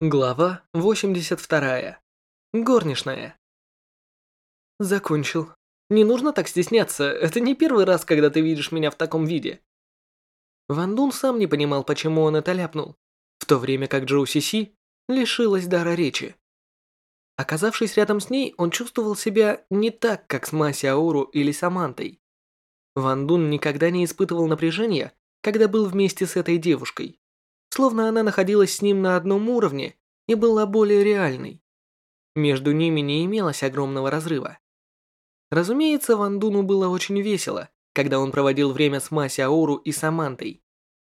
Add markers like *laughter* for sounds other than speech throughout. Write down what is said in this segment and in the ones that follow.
Глава 82. Горничная. Закончил. Не нужно так стесняться, это не первый раз, когда ты видишь меня в таком виде. Ван Дун сам не понимал, почему он это ляпнул, в то время как Джоу Си Си лишилась дара речи. Оказавшись рядом с ней, он чувствовал себя не так, как с Маси Ауру или Самантой. Ван Дун никогда не испытывал напряжения, когда был вместе с этой девушкой словно она находилась с ним на одном уровне и была более реальной. Между ними не имелось огромного разрыва. Разумеется, Ван Дуну было очень весело, когда он проводил время с Маси Ауру и Самантой.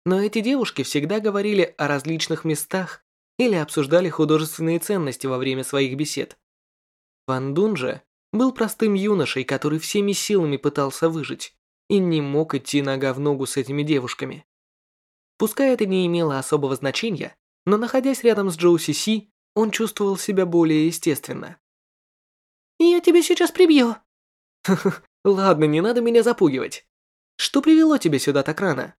Но эти девушки всегда говорили о различных местах или обсуждали художественные ценности во время своих бесед. Ван Дун же был простым юношей, который всеми силами пытался выжить и не мог идти нога в ногу с этими девушками. Пускай это не имело особого значения, но находясь рядом с Джоу Си Си, он чувствовал себя более естественно. «Я тебя сейчас прибью!» *laughs* ладно, не надо меня запугивать. Что привело тебя сюда так рано?»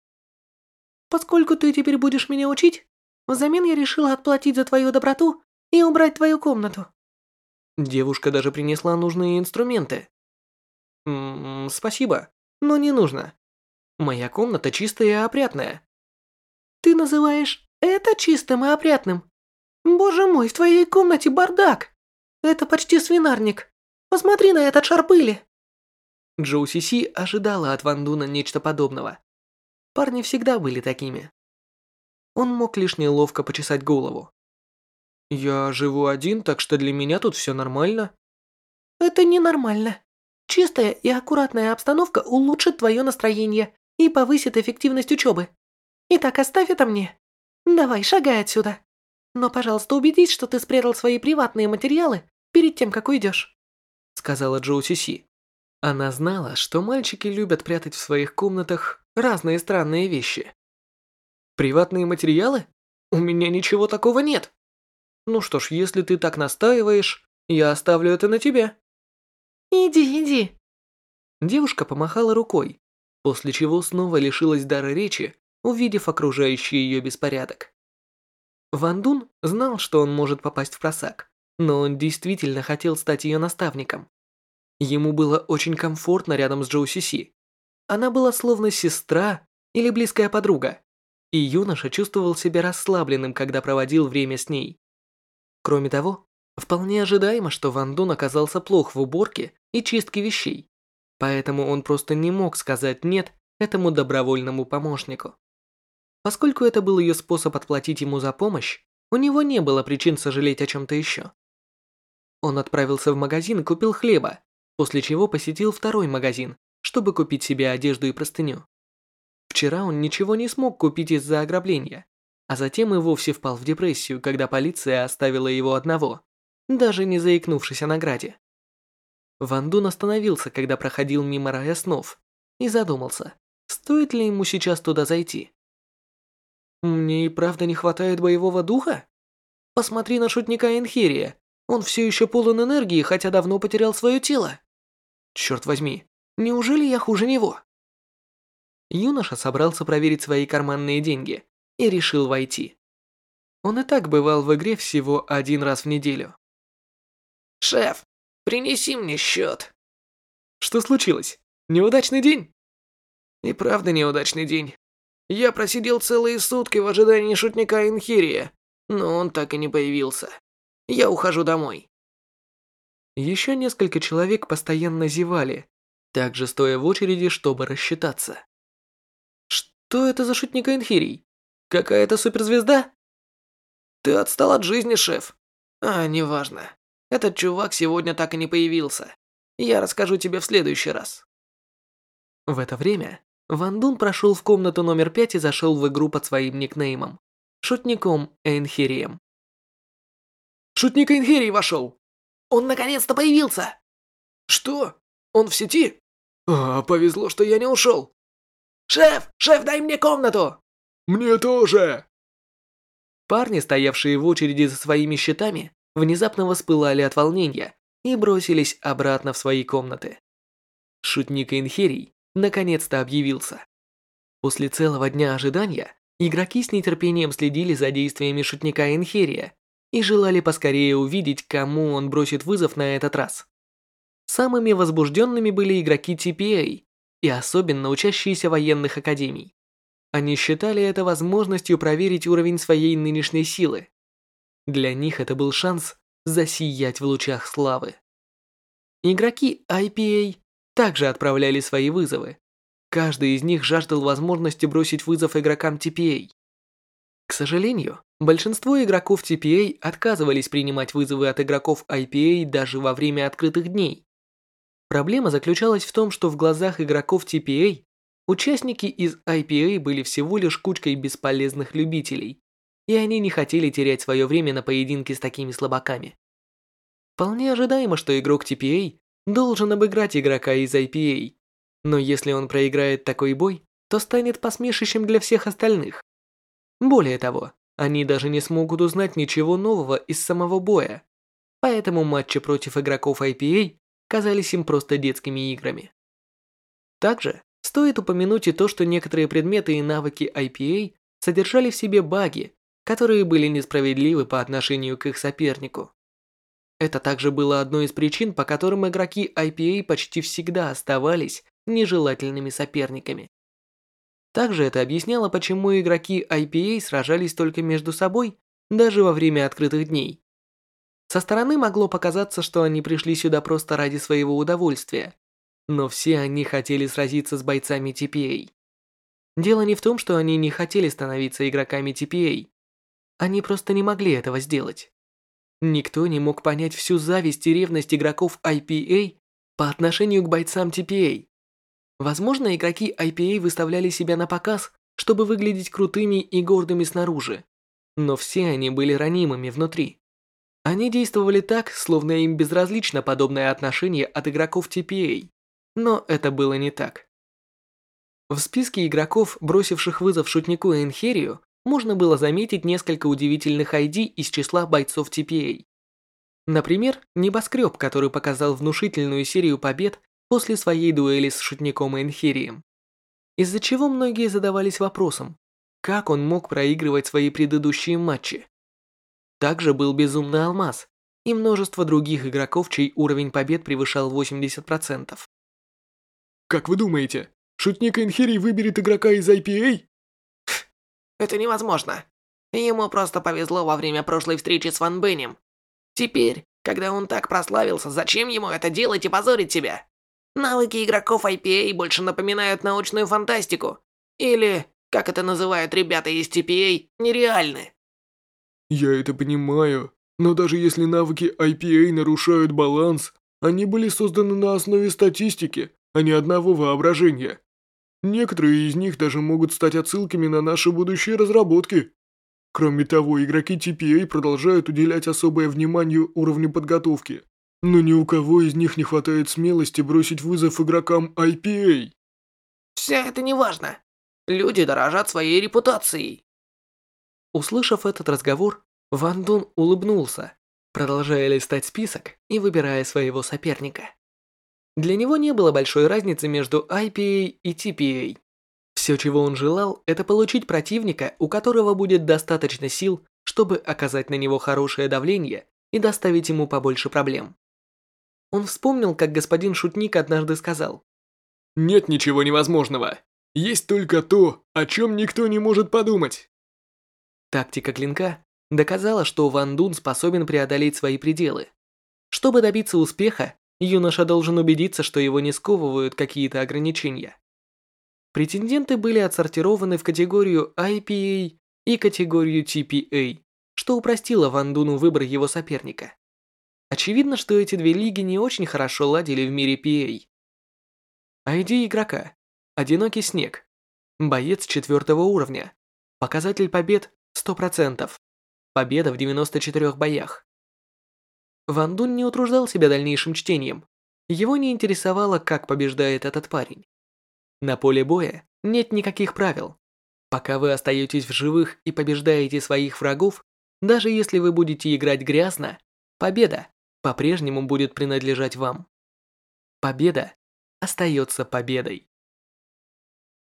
«Поскольку ты теперь будешь меня учить, взамен я решила отплатить за твою доброту и убрать твою комнату». Девушка даже принесла нужные инструменты. М -м, спасибо, но не нужно. Моя комната чистая и опрятная. Ты называешь это чистым и опрятным? Боже мой, в твоей комнате бардак. Это почти свинарник. Посмотри на этот шар пыли. Джоу Си Си ожидала от Ван Дуна нечто подобного. Парни всегда были такими. Он мог лишь неловко почесать голову. «Я живу один, так что для меня тут все нормально». «Это ненормально. Чистая и аккуратная обстановка улучшит твое настроение и повысит эффективность учебы. Итак, оставь это мне. Давай, шагай отсюда. Но, пожалуйста, убедись, что ты спрятал свои приватные материалы перед тем, как уйдешь», — сказала Джоу Сиси. Она знала, что мальчики любят прятать в своих комнатах разные странные вещи. «Приватные материалы? У меня ничего такого нет. Ну что ж, если ты так настаиваешь, я оставлю это на тебе». «Иди, иди». Девушка помахала рукой, после чего снова лишилась дара речи увидев окружающий ее беспорядок. Ван Дун знал, что он может попасть в просак, но он действительно хотел стать ее наставником. Ему было очень комфортно рядом с Джоу Си Си. Она была словно сестра или близкая подруга, и юноша чувствовал себя расслабленным, когда проводил время с ней. Кроме того, вполне ожидаемо, что Ван Дун оказался плох в уборке и чистке вещей, поэтому он просто не мог сказать «нет» этому добровольному помощнику. Поскольку это был ее способ отплатить ему за помощь, у него не было причин сожалеть о чем-то еще. Он отправился в магазин и купил хлеба, после чего посетил второй магазин, чтобы купить себе одежду и простыню. Вчера он ничего не смог купить из-за ограбления, а затем и вовсе впал в депрессию, когда полиция оставила его одного, даже не заикнувшись о награде. Ван Дун остановился, когда проходил мимо рая снов, и задумался, стоит ли ему сейчас туда зайти. Мне и правда не хватает боевого духа? Посмотри на шутника Энхирия. Он все еще полон энергии, хотя давно потерял свое тело. Черт возьми, неужели я хуже него? Юноша собрался проверить свои карманные деньги и решил войти. Он и так бывал в игре всего один раз в неделю. «Шеф, принеси мне счет». «Что случилось? Неудачный день?» «И правда неудачный день. Я просидел целые сутки в ожидании шутника Инхирия, но он так и не появился. Я ухожу домой. Еще несколько человек постоянно зевали, также стоя в очереди, чтобы рассчитаться. Что это за шутник Инхирий? Какая-то суперзвезда? Ты отстал от жизни, шеф. А, неважно. Этот чувак сегодня так и не появился. Я расскажу тебе в следующий раз. В это время Ван Дун прошел в комнату номер пять и зашел в игру под своим никнеймом. Шутником Эйнхирием. Шутник Эйнхирий вошел! Он наконец-то появился! Что? Он в сети? А, повезло, что я не ушел. Шеф, шеф, дай мне комнату! Мне тоже! Парни, стоявшие в очереди за своими счетами, внезапно воспылали от волнения и бросились обратно в свои комнаты. Шутник Инхерий наконец-то объявился. После целого дня ожидания игроки с нетерпением следили за действиями шутника Энхерия и желали поскорее увидеть, кому он бросит вызов на этот раз. Самыми возбужденными были игроки TPA и особенно учащиеся военных академий. Они считали это возможностью проверить уровень своей нынешней силы. Для них это был шанс засиять в лучах славы. Игроки IPA также отправляли свои вызовы. Каждый из них жаждал возможности бросить вызов игрокам TPA. К сожалению, большинство игроков TPA отказывались принимать вызовы от игроков IPA даже во время открытых дней. Проблема заключалась в том, что в глазах игроков TPA участники из IPA были всего лишь кучкой бесполезных любителей, и они не хотели терять свое время на поединки с такими слабаками. Вполне ожидаемо, что игрок TPA должен обыграть игрока из IPA, но если он проиграет такой бой, то станет посмешищем для всех остальных. Более того, они даже не смогут узнать ничего нового из самого боя, поэтому матчи против игроков IPA казались им просто детскими играми. Также стоит упомянуть и то, что некоторые предметы и навыки IPA содержали в себе баги, которые были несправедливы по отношению к их сопернику. Это также было одной из причин, по которым игроки IPA почти всегда оставались нежелательными соперниками. Также это объясняло, почему игроки IPA сражались только между собой даже во время открытых дней. Со стороны могло показаться, что они пришли сюда просто ради своего удовольствия, но все они хотели сразиться с бойцами TPA. Дело не в том, что они не хотели становиться игроками TPA. Они просто не могли этого сделать. Никто не мог понять всю зависть и ревность игроков IPA по отношению к бойцам TPA. Возможно, игроки IPA выставляли себя на показ, чтобы выглядеть крутыми и гордыми снаружи, но все они были ранимыми внутри. Они действовали так, словно им безразлично подобное отношение от игроков TPA, но это было не так. В списке игроков, бросивших вызов шутнику Энхерию, можно было заметить несколько удивительных ID из числа бойцов TPA. Например, небоскреб, который показал внушительную серию побед после своей дуэли с шутником Энхирием. Из-за чего многие задавались вопросом, как он мог проигрывать свои предыдущие матчи. Также был Безумный Алмаз и множество других игроков, чей уровень побед превышал 80%. Как вы думаете, шутник Энхирий выберет игрока из IPA? Это невозможно. Ему просто повезло во время прошлой встречи с Ван Бенем. Теперь, когда он так прославился, зачем ему это делать и позорить себя? Навыки игроков IPA больше напоминают научную фантастику. Или, как это называют ребята из TPA, нереальны. Я это понимаю, но даже если навыки IPA нарушают баланс, они были созданы на основе статистики, а не одного воображения. Некоторые из них даже могут стать отсылками на наши будущие разработки. Кроме того, игроки TPA продолжают уделять особое внимание уровню подготовки. Но ни у кого из них не хватает смелости бросить вызов игрокам IPA. Все это не важно. Люди дорожат своей репутацией. Услышав этот разговор, Ван Дун улыбнулся, продолжая листать список и выбирая своего соперника. Для него не было большой разницы между IPA и TPA. Все, чего он желал, это получить противника, у которого будет достаточно сил, чтобы оказать на него хорошее давление и доставить ему побольше проблем. Он вспомнил, как господин Шутник однажды сказал. «Нет ничего невозможного. Есть только то, о чем никто не может подумать». Тактика клинка доказала, что Ван Дун способен преодолеть свои пределы. Чтобы добиться успеха, юноша должен убедиться, что его не сковывают какие-то ограничения. Претенденты были отсортированы в категорию IPA и категорию TPA, что упростило Ван Дуну выбор его соперника. Очевидно, что эти две лиги не очень хорошо ладили в мире PA. ID игрока. Одинокий снег. Боец четвертого уровня. Показатель побед 100%. Победа в 94 боях. Ван Дун не утруждал себя дальнейшим чтением. Его не интересовало, как побеждает этот парень. На поле боя нет никаких правил. Пока вы остаетесь в живых и побеждаете своих врагов, даже если вы будете играть грязно, победа по-прежнему будет принадлежать вам. Победа остается победой.